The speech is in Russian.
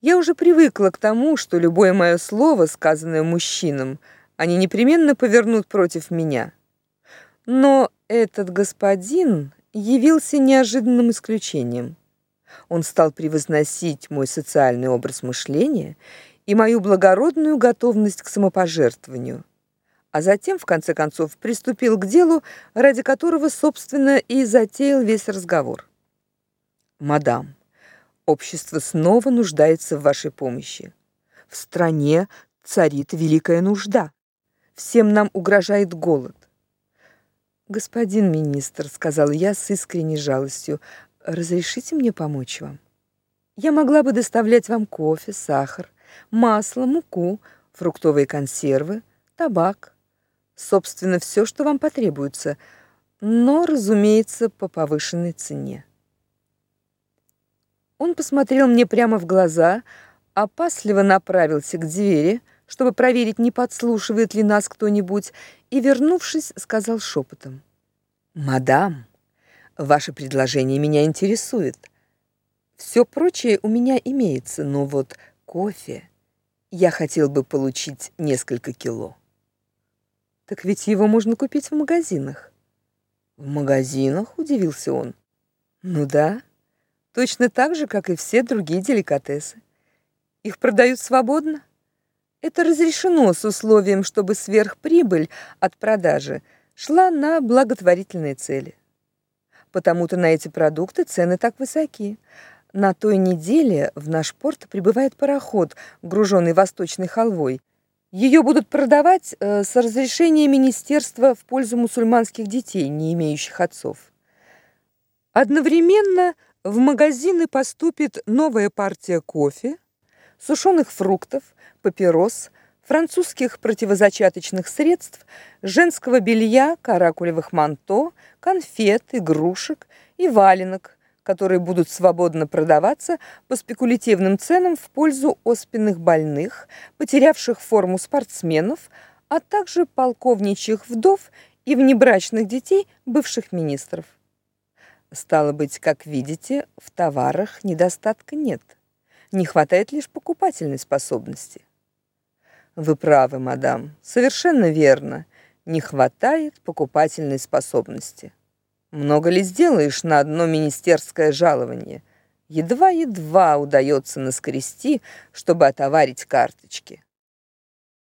Я уже привыкла к тому, что любое мое слово, сказанное мужчинам, они непременно повернут против меня. Но этот господин явился неожиданным исключением. Он стал превозносить мой социальный образ мышления и мою благородную готовность к самопожертвованию. А затем, в конце концов, приступил к делу, ради которого, собственно, и затеял весь разговор. Мадам, общество снова нуждается в вашей помощи. В стране царит великая нужда. Всем нам угрожает голод. Господин министр, сказал я с искренней жалостью, разрешите мне помочь вам? Я могла бы доставлять вам кофе, сахар, масло, муку, фруктовые консервы, табак, собственно, все, что вам потребуется, но, разумеется, по повышенной цене. Он посмотрел мне прямо в глаза, опасливо направился к двери, чтобы проверить, не подслушивает ли нас кто-нибудь, и, вернувшись, сказал шепотом: "Мадам, ваше предложение меня интересует. Все прочее у меня имеется, но вот кофе я хотел бы получить несколько кило". Так ведь его можно купить в магазинах. В магазинах, удивился он. Ну да, точно так же, как и все другие деликатесы. Их продают свободно. Это разрешено с условием, чтобы сверхприбыль от продажи шла на благотворительные цели. Потому-то на эти продукты цены так высоки. На той неделе в наш порт прибывает пароход, груженный восточной халвой. Ее будут продавать э, с разрешения министерства в пользу мусульманских детей, не имеющих отцов. Одновременно в магазины поступит новая партия кофе, сушеных фруктов, папирос, французских противозачаточных средств, женского белья, каракулевых манто, конфет, игрушек и валенок, которые будут свободно продаваться по спекулятивным ценам в пользу оспенных больных, потерявших форму спортсменов, а также полковничьих вдов и внебрачных детей бывших министров. Стало быть, как видите, в товарах недостатка нет. Не хватает лишь покупательной способности. Вы правы, мадам, совершенно верно. Не хватает покупательной способности. Много ли сделаешь на одно министерское жалование? Едва-едва удается наскрести, чтобы отоварить карточки.